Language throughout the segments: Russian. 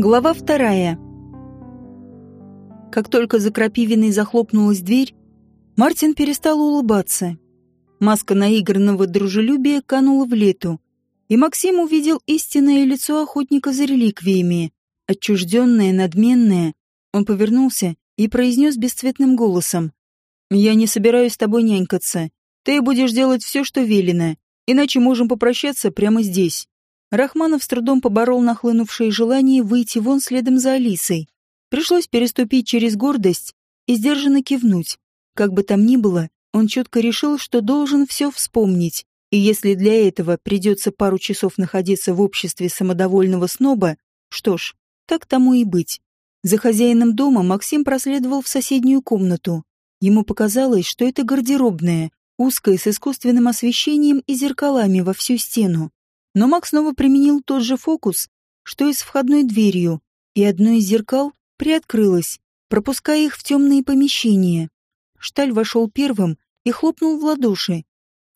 Глава вторая. Как только за крапивиной захлопнулась дверь, Мартин перестал улыбаться. Маска наигранного дружелюбия канула в лету, и Максим увидел истинное лицо охотника за реликвиями. Отчужденное, надменное, он повернулся и произнес бесцветным голосом. «Я не собираюсь с тобой нянькаться. Ты будешь делать все, что велено, иначе можем попрощаться прямо здесь». Рахманов с трудом поборол нахлынувшее желание выйти вон следом за Алисой. Пришлось переступить через гордость и сдержанно кивнуть. Как бы там ни было, он четко решил, что должен все вспомнить, и если для этого придется пару часов находиться в обществе самодовольного сноба, что ж, так тому и быть. За хозяином дома Максим проследовал в соседнюю комнату. Ему показалось, что это гардеробная, узкая с искусственным освещением и зеркалами во всю стену. Но Макс снова применил тот же фокус, что и с входной дверью, и одно из зеркал приоткрылось, пропуская их в темные помещения. Шталь вошел первым и хлопнул в ладоши.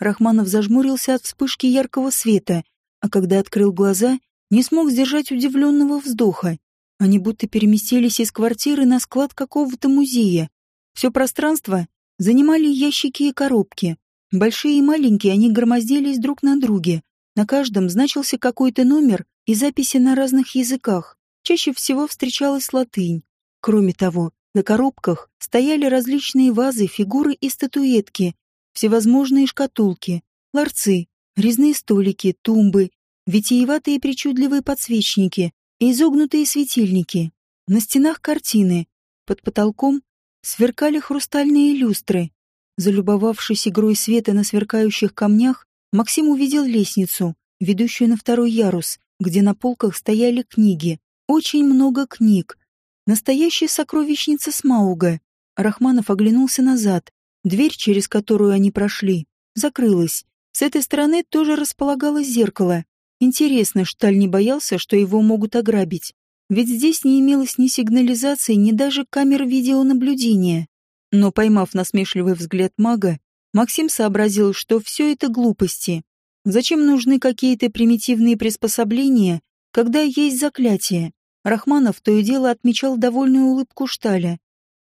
Рахманов зажмурился от вспышки яркого света, а когда открыл глаза, не смог сдержать удивленного вздоха. Они будто переместились из квартиры на склад какого-то музея. Все пространство занимали ящики и коробки. Большие и маленькие они громоздились друг на друге, на каждом значился какой-то номер и записи на разных языках. Чаще всего встречалась латынь. Кроме того, на коробках стояли различные вазы, фигуры и статуэтки, всевозможные шкатулки, ларцы, резные столики, тумбы, витиеватые причудливые подсвечники и изогнутые светильники. На стенах картины, под потолком сверкали хрустальные люстры. Залюбовавшись игрой света на сверкающих камнях, Максим увидел лестницу, ведущую на второй ярус, где на полках стояли книги. Очень много книг. Настоящая сокровищница Смауга. Рахманов оглянулся назад. Дверь, через которую они прошли, закрылась. С этой стороны тоже располагалось зеркало. Интересно, Шталь не боялся, что его могут ограбить. Ведь здесь не имелось ни сигнализации, ни даже камер видеонаблюдения. Но, поймав насмешливый взгляд мага, Максим сообразил, что все это глупости. Зачем нужны какие-то примитивные приспособления, когда есть заклятие? Рахманов то и дело отмечал довольную улыбку Шталя.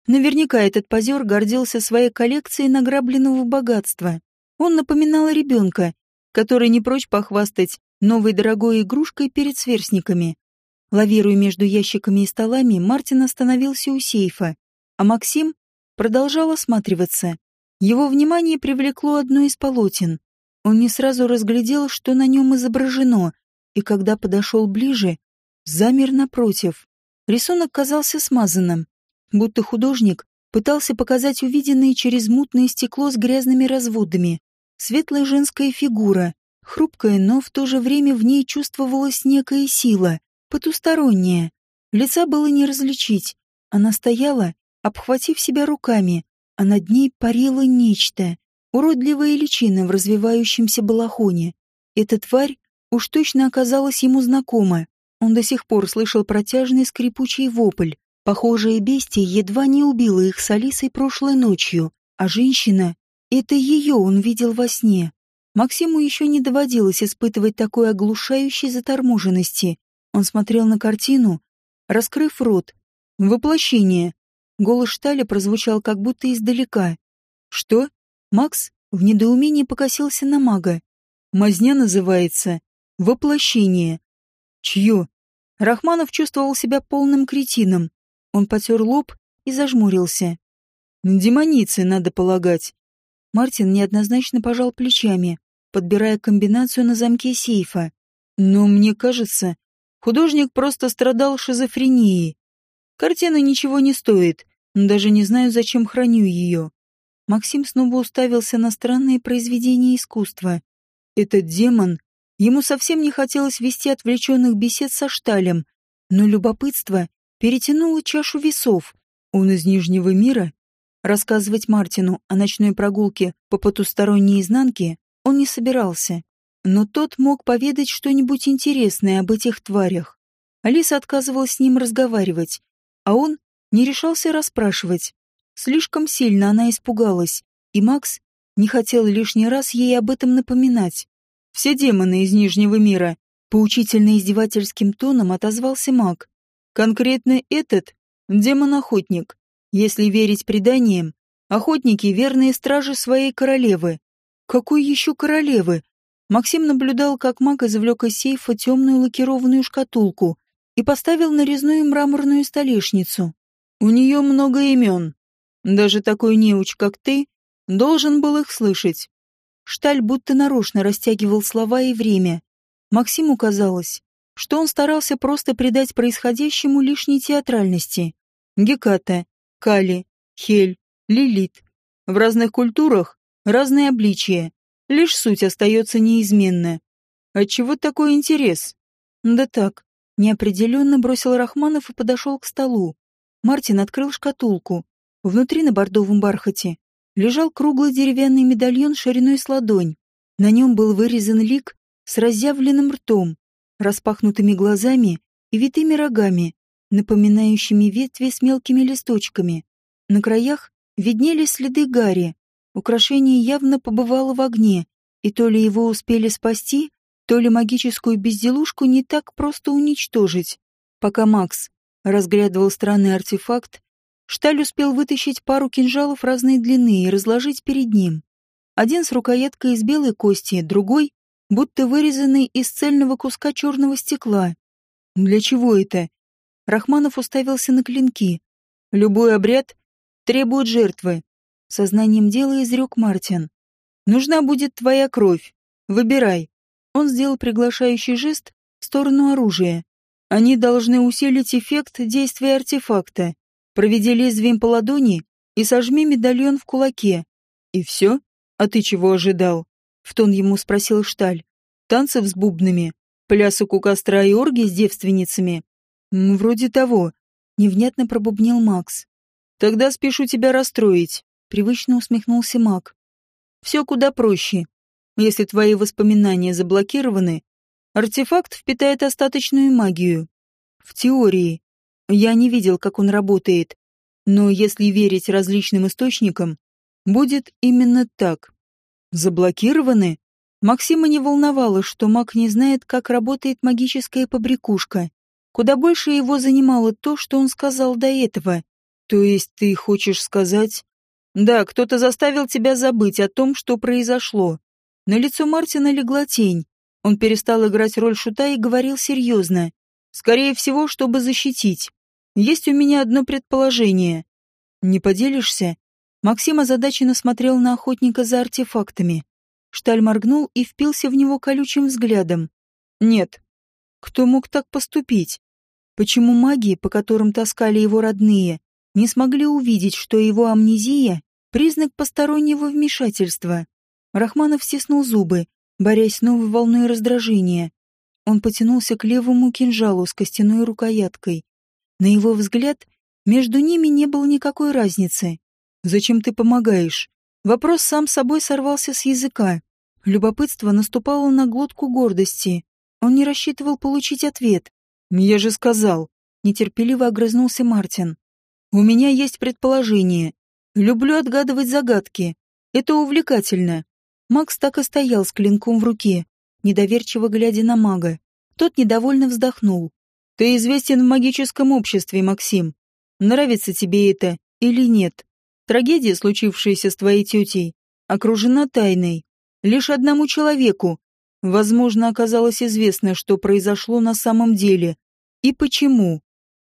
Наверняка этот позер гордился своей коллекцией награбленного богатства. Он напоминал ребенка, который не прочь похвастать новой дорогой игрушкой перед сверстниками. Лавируя между ящиками и столами, Мартин остановился у сейфа, а Максим продолжал осматриваться. Его внимание привлекло одно из полотен. Он не сразу разглядел, что на нем изображено, и когда подошел ближе, замер напротив. Рисунок казался смазанным, будто художник пытался показать увиденное через мутное стекло с грязными разводами. Светлая женская фигура, хрупкая, но в то же время в ней чувствовалась некая сила, потусторонняя. Лица было не различить. Она стояла, обхватив себя руками, а над ней парило нечто, уродливая личина в развивающемся балахоне. Эта тварь уж точно оказалась ему знакома. Он до сих пор слышал протяжный скрипучий вопль. Похожее бестие едва не убило их с Алисой прошлой ночью, а женщина — это ее он видел во сне. Максиму еще не доводилось испытывать такой оглушающей заторможенности. Он смотрел на картину, раскрыв рот. Воплощение. Голос Шталя прозвучал как будто издалека. «Что?» Макс в недоумении покосился на мага. «Мазня называется. Воплощение». «Чье?» Рахманов чувствовал себя полным кретином. Он потер лоб и зажмурился. «Демоницы, надо полагать». Мартин неоднозначно пожал плечами, подбирая комбинацию на замке сейфа. «Но мне кажется, художник просто страдал шизофренией. Картина ничего не стоит, даже не знаю, зачем храню ее. Максим снова уставился на странное произведение искусства. Этот демон... Ему совсем не хотелось вести отвлеченных бесед со Шталем, но любопытство перетянуло чашу весов. Он из Нижнего мира? Рассказывать Мартину о ночной прогулке по потусторонней изнанке он не собирался. Но тот мог поведать что-нибудь интересное об этих тварях. Алиса отказывалась с ним разговаривать, а он не решался расспрашивать. Слишком сильно она испугалась, и Макс не хотел лишний раз ей об этом напоминать. Все демоны из Нижнего мира, поучительно издевательским тоном отозвался маг. Конкретно этот — демон-охотник. Если верить преданиям, охотники — верные стражи своей королевы. Какой еще королевы? Максим наблюдал, как маг извлек из сейфа темную лакированную шкатулку и поставил на резную мраморную столешницу. У нее много имен. Даже такой неуч, как ты, должен был их слышать. Шталь будто нарочно растягивал слова и время. Максиму казалось, что он старался просто придать происходящему лишней театральности. Геката, Кали, Хель, Лилит. В разных культурах разные обличия. Лишь суть остается неизменна. Отчего такой интерес? Да так, неопределенно бросил Рахманов и подошел к столу. Мартин открыл шкатулку. Внутри на бордовом бархате лежал круглый деревянный медальон шириной с ладонь. На нем был вырезан лик с разъявленным ртом, распахнутыми глазами и витыми рогами, напоминающими ветви с мелкими листочками. На краях виднелись следы гари. Украшение явно побывало в огне, и то ли его успели спасти, то ли магическую безделушку не так просто уничтожить. Пока Макс разглядывал странный артефакт, Шталь успел вытащить пару кинжалов разной длины и разложить перед ним. Один с рукояткой из белой кости, другой будто вырезанный из цельного куска черного стекла. Для чего это? Рахманов уставился на клинки. Любой обряд требует жертвы. Сознанием дела изрек Мартин. Нужна будет твоя кровь. Выбирай. Он сделал приглашающий жест в сторону оружия. Они должны усилить эффект действия артефакта. Проведи лезвием по ладони и сожми медальон в кулаке. И все? А ты чего ожидал? В тон ему спросил Шталь. Танцев с бубнами, плясок у костра и оргии с девственницами. Вроде того. Невнятно пробубнил Макс. Тогда спешу тебя расстроить. Привычно усмехнулся Мак. Все куда проще. Если твои воспоминания заблокированы, артефакт впитает остаточную магию. В теории. Я не видел, как он работает. Но если верить различным источникам, будет именно так. Заблокированы? Максима не волновало, что маг не знает, как работает магическая побрякушка. Куда больше его занимало то, что он сказал до этого. То есть ты хочешь сказать... Да, кто-то заставил тебя забыть о том, что произошло. На лицо Мартина легла тень. Он перестал играть роль шута и говорил серьезно. Скорее всего, чтобы защитить. Есть у меня одно предположение. Не поделишься? Максим озадаченно смотрел на охотника за артефактами. Шталь моргнул и впился в него колючим взглядом. Нет. Кто мог так поступить? Почему маги, по которым таскали его родные, не смогли увидеть, что его амнезия — признак постороннего вмешательства? Рахманов стиснул зубы, борясь с новой волной раздражения. Он потянулся к левому кинжалу с костяной рукояткой. На его взгляд, между ними не было никакой разницы. «Зачем ты помогаешь?» Вопрос сам собой сорвался с языка. Любопытство наступало на глотку гордости. Он не рассчитывал получить ответ. «Я же сказал», — нетерпеливо огрызнулся Мартин. «У меня есть предположение. Люблю отгадывать загадки. Это увлекательно». Макс так и стоял с клинком в руке, недоверчиво глядя на мага. Тот недовольно вздохнул. «Ты известен в магическом обществе, Максим. Нравится тебе это или нет?» Трагедия, случившаяся с твоей тетей, окружена тайной. Лишь одному человеку, возможно, оказалось известно, что произошло на самом деле. И почему.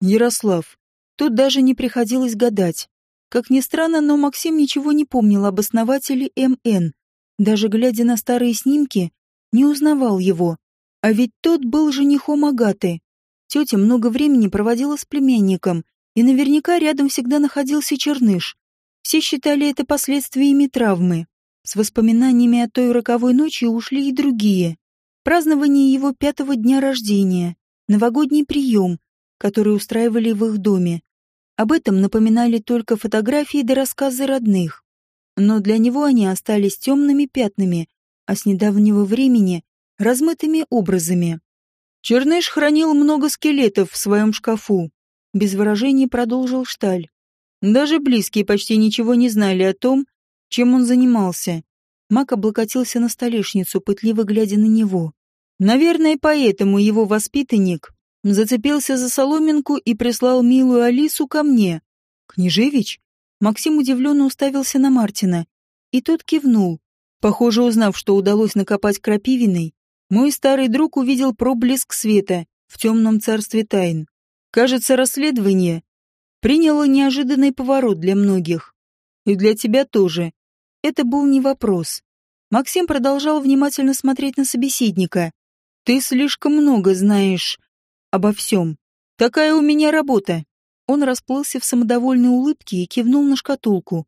Ярослав. Тут даже не приходилось гадать. Как ни странно, но Максим ничего не помнил об основателе МН. Даже глядя на старые снимки, не узнавал его. А ведь тот был женихом Агаты. Тетя много времени проводила с племянником, и наверняка рядом всегда находился черныш. Все считали это последствиями травмы. С воспоминаниями о той роковой ночи ушли и другие. Празднование его пятого дня рождения, новогодний прием, который устраивали в их доме. Об этом напоминали только фотографии да рассказы родных. Но для него они остались темными пятнами, а с недавнего времени — размытыми образами. Черныш хранил много скелетов в своем шкафу. Без выражения продолжил Шталь. Даже близкие почти ничего не знали о том, чем он занимался. Мак облокотился на столешницу, пытливо глядя на него. Наверное, поэтому его воспитанник Зацепился за соломинку и прислал милую Алису ко мне. «Княжевич?» Максим удивленно уставился на Мартина. И тот кивнул. Похоже, узнав, что удалось накопать крапивиной, мой старый друг увидел проблеск света в темном царстве тайн. Кажется, расследование приняло неожиданный поворот для многих. И для тебя тоже. Это был не вопрос. Максим продолжал внимательно смотреть на собеседника. «Ты слишком много знаешь обо всем. Такая у меня работа». Он расплылся в самодовольной улыбке и кивнул на шкатулку.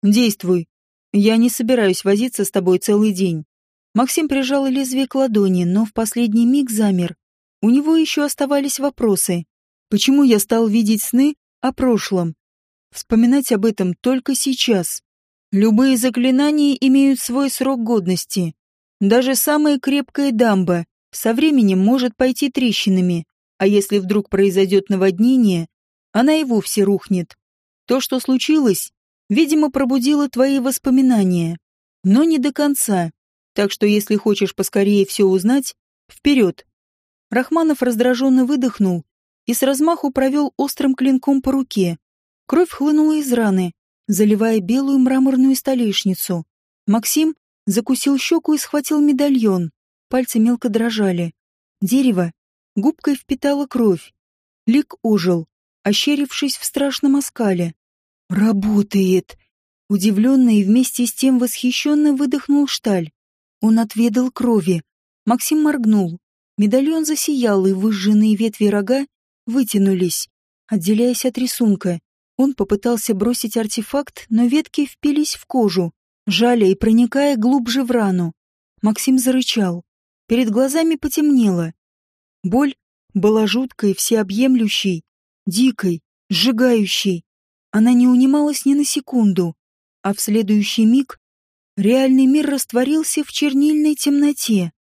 «Действуй. Я не собираюсь возиться с тобой целый день». Максим прижал лезвие к ладони, но в последний миг замер. У него еще оставались вопросы. Почему я стал видеть сны о прошлом? Вспоминать об этом только сейчас. Любые заклинания имеют свой срок годности. Даже самая крепкая дамба со временем может пойти трещинами, а если вдруг произойдет наводнение, она и вовсе рухнет. То, что случилось, видимо, пробудило твои воспоминания, но не до конца. Так что если хочешь поскорее все узнать, вперед. Рахманов раздраженно выдохнул и с размаху провел острым клинком по руке. Кровь хлынула из раны, заливая белую мраморную столешницу. Максим закусил щеку и схватил медальон. Пальцы мелко дрожали. Дерево губкой впитало кровь. Лик ожил, ощерившись в страшном оскале. «Работает!» Удивленно и вместе с тем восхищенно выдохнул Шталь. Он отведал крови. Максим моргнул. Медальон засиял, и выжженные ветви рога вытянулись, отделяясь от рисунка. Он попытался бросить артефакт, но ветки впились в кожу, жаля и проникая глубже в рану. Максим зарычал. Перед глазами потемнело. Боль была жуткой, всеобъемлющей, дикой, сжигающей. Она не унималась ни на секунду, а в следующий миг реальный мир растворился в чернильной темноте.